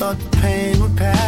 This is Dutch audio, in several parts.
thought the pain would pass.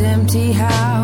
Empty house.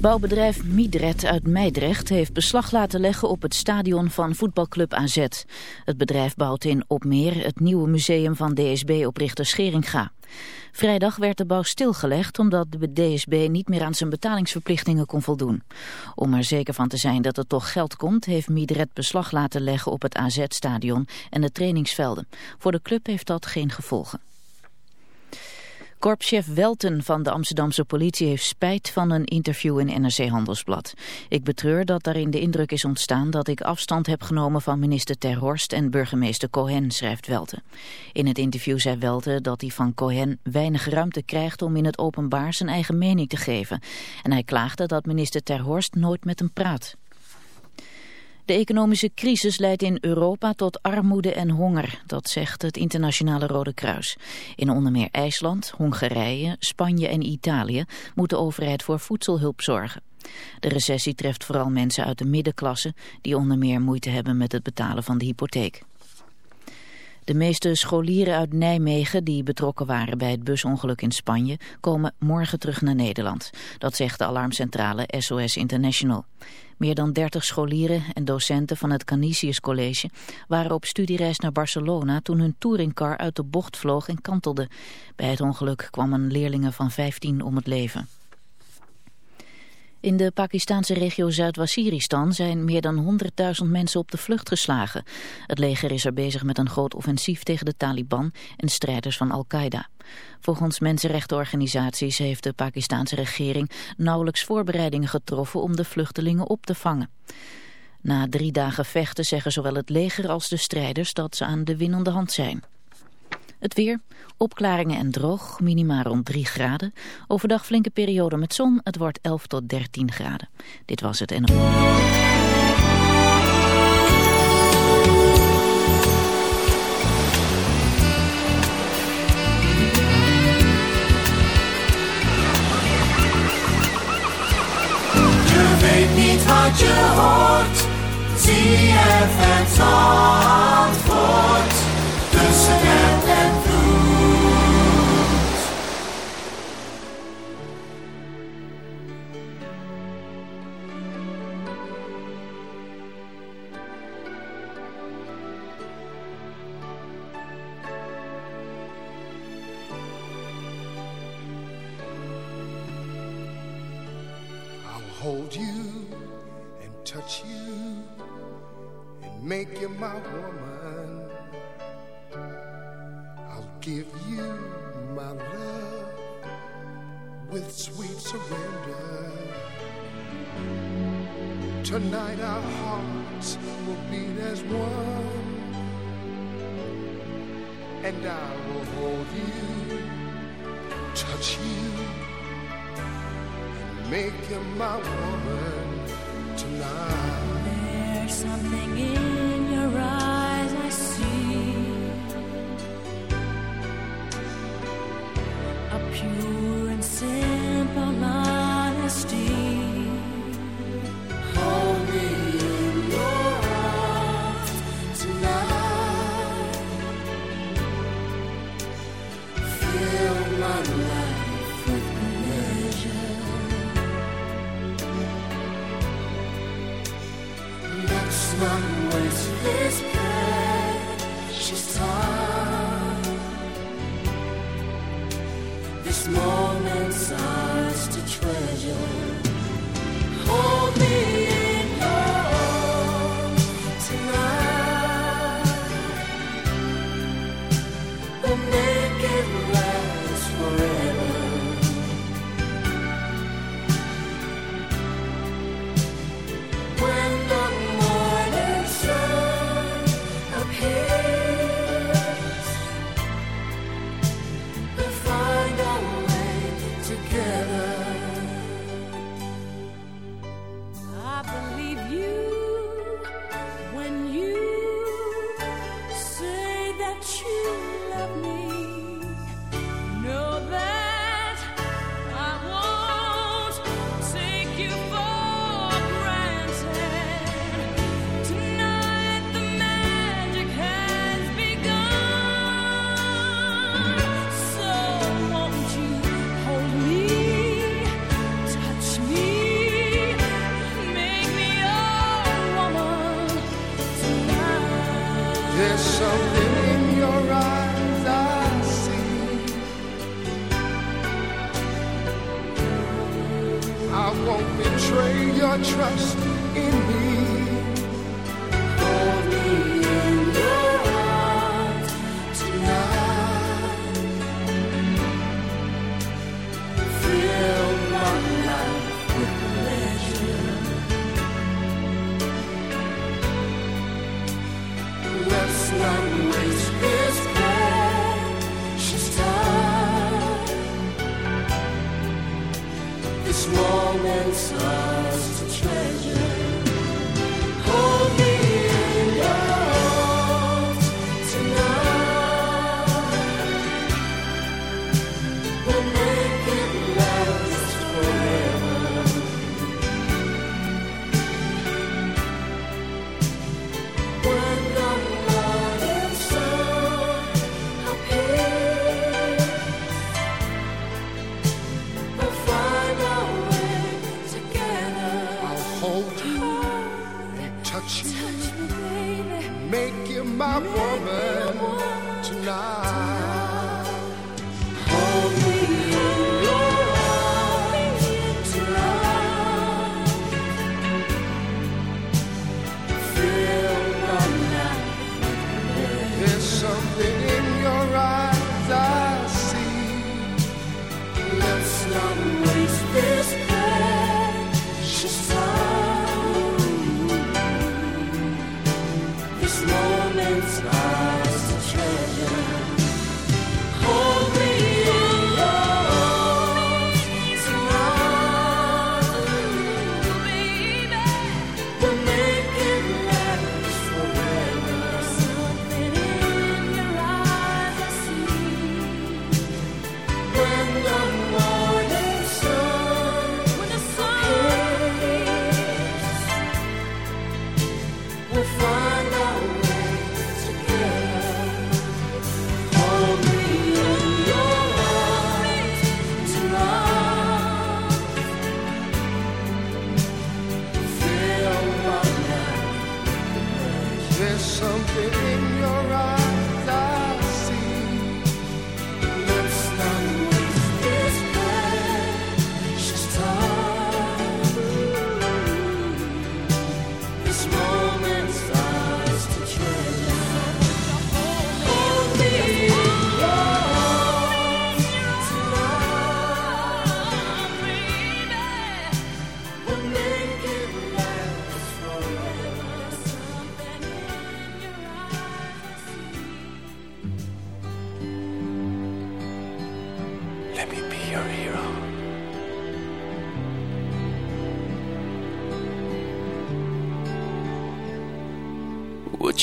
Bouwbedrijf Midred uit Meidrecht heeft beslag laten leggen op het stadion van voetbalclub AZ. Het bedrijf bouwt in Opmeer het nieuwe museum van DSB-oprichter Scheringa. Vrijdag werd de bouw stilgelegd omdat de DSB niet meer aan zijn betalingsverplichtingen kon voldoen. Om er zeker van te zijn dat er toch geld komt, heeft Midred beslag laten leggen op het AZ-stadion en de trainingsvelden. Voor de club heeft dat geen gevolgen. Korpschef Welten van de Amsterdamse politie heeft spijt van een interview in NRC Handelsblad. Ik betreur dat daarin de indruk is ontstaan dat ik afstand heb genomen van minister Ter Horst en burgemeester Cohen, schrijft Welten. In het interview zei Welten dat hij van Cohen weinig ruimte krijgt om in het openbaar zijn eigen mening te geven. En hij klaagde dat minister Ter Horst nooit met hem praat. De economische crisis leidt in Europa tot armoede en honger, dat zegt het Internationale Rode Kruis. In onder meer IJsland, Hongarije, Spanje en Italië moet de overheid voor voedselhulp zorgen. De recessie treft vooral mensen uit de middenklasse die onder meer moeite hebben met het betalen van de hypotheek. De meeste scholieren uit Nijmegen die betrokken waren bij het busongeluk in Spanje komen morgen terug naar Nederland. Dat zegt de alarmcentrale SOS International. Meer dan 30 scholieren en docenten van het Canisius College waren op studiereis naar Barcelona toen hun touringcar uit de bocht vloog en kantelde. Bij het ongeluk kwam een van 15 om het leven. In de Pakistanse regio Zuid-Waziristan zijn meer dan 100.000 mensen op de vlucht geslagen. Het leger is er bezig met een groot offensief tegen de Taliban en strijders van Al-Qaeda. Volgens mensenrechtenorganisaties heeft de Pakistanse regering nauwelijks voorbereidingen getroffen om de vluchtelingen op te vangen. Na drie dagen vechten zeggen zowel het leger als de strijders dat ze aan de winnende hand zijn. Het weer, opklaringen en droog, minimaal rond 3 graden. Overdag flinke periode met zon, het wordt 11 tot 13 graden. Dit was het NL. niet wat je hoort. ZFM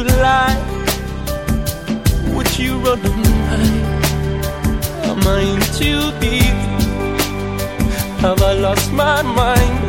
you like? Would you run the? Am I in too deep? Have I lost my mind?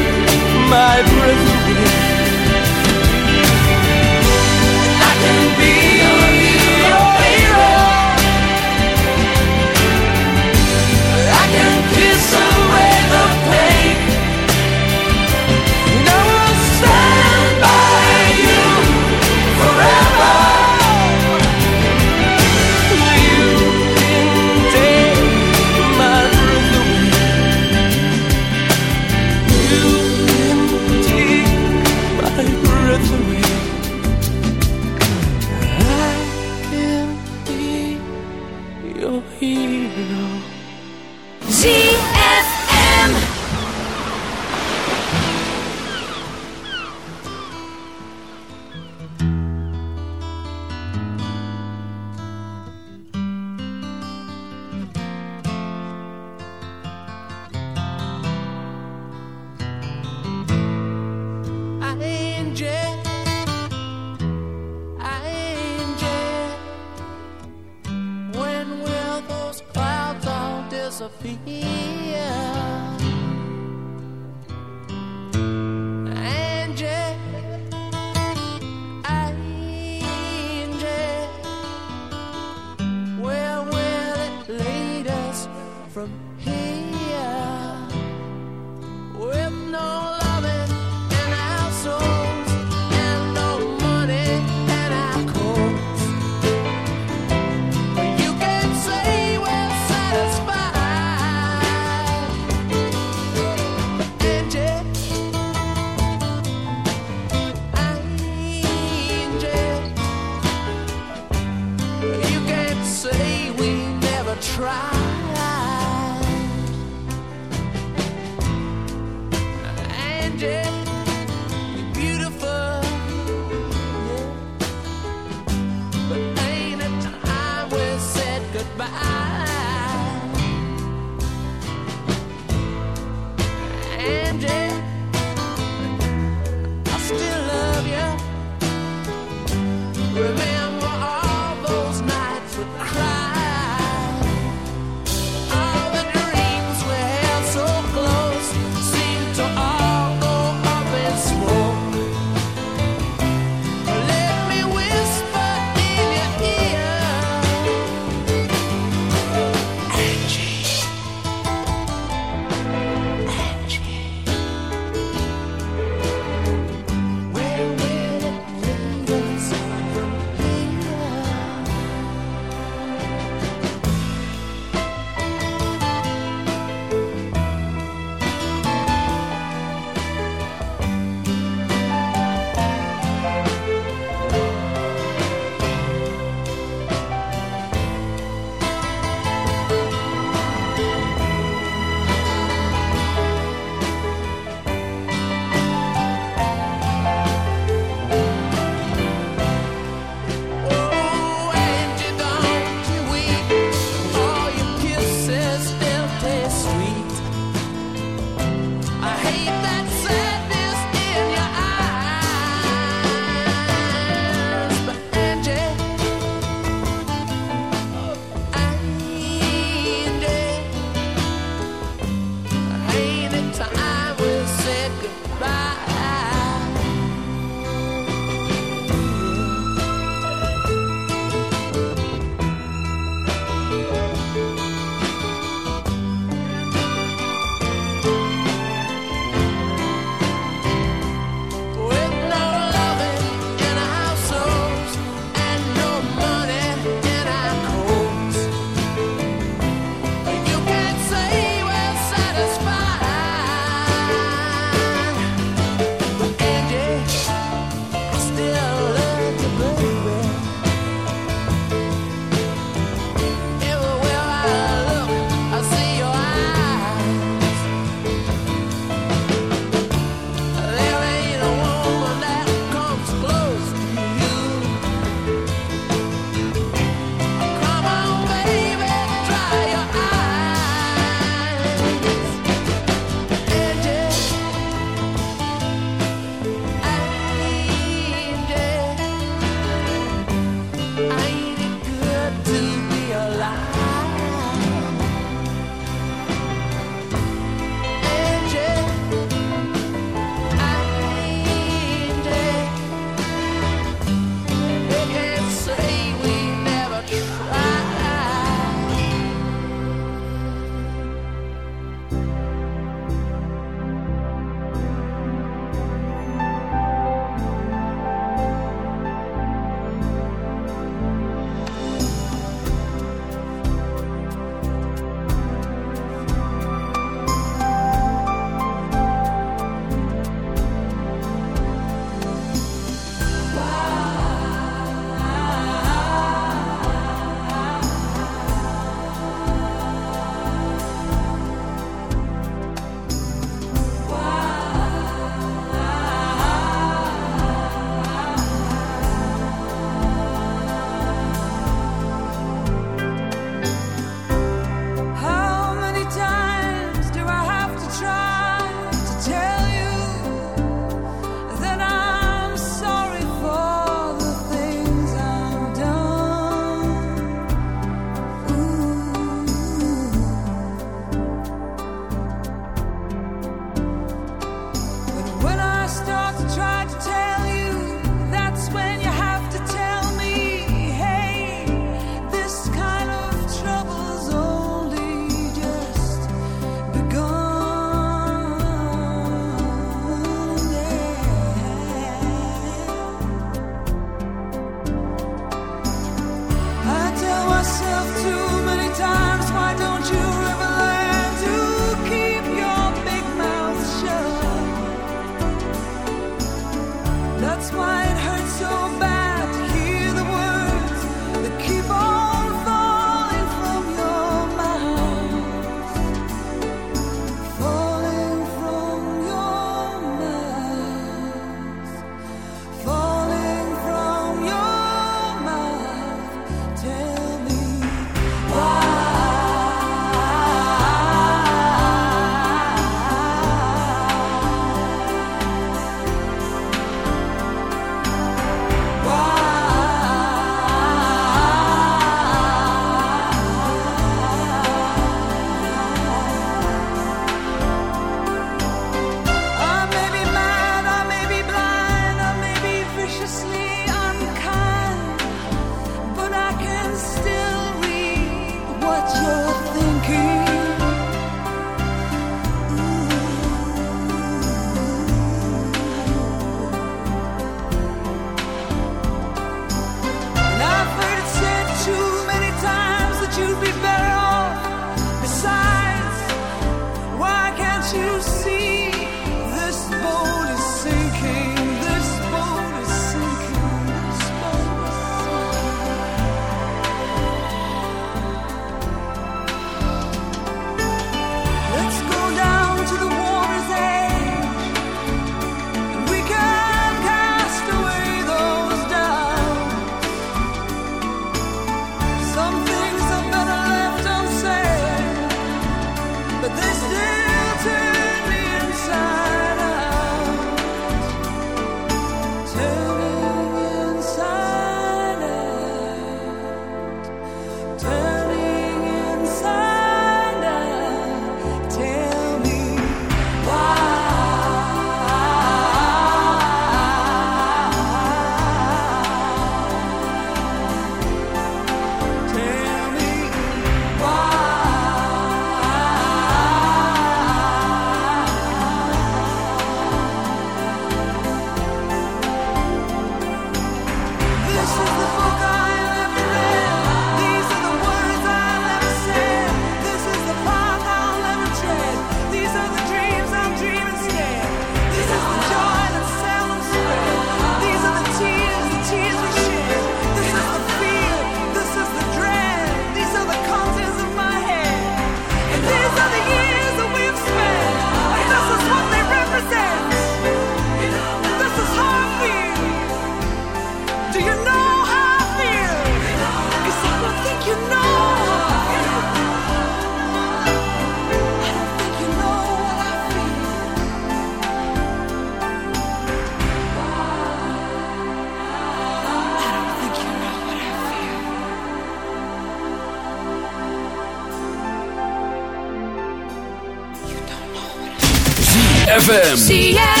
ZFM.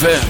ZFM.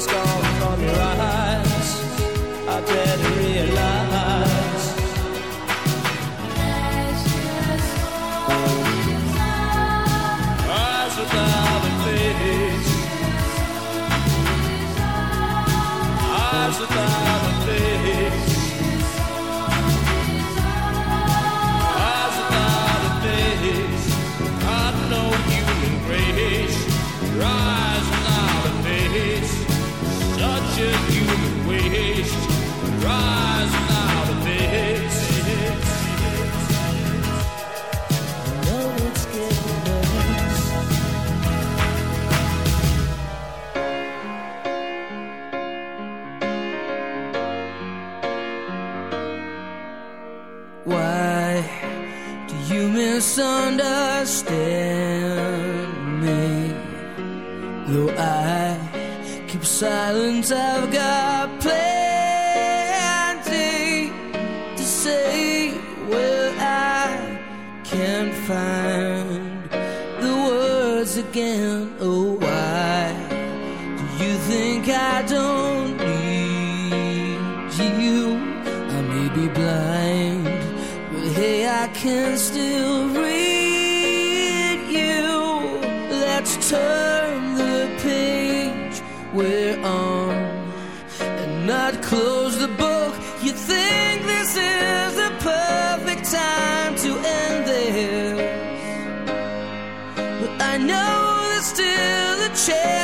is gone from your eyes. I better realize. I've got plenty to say. where I can't find the words again. Oh, why do you think I don't need you? I may be blind, but hey, I can change.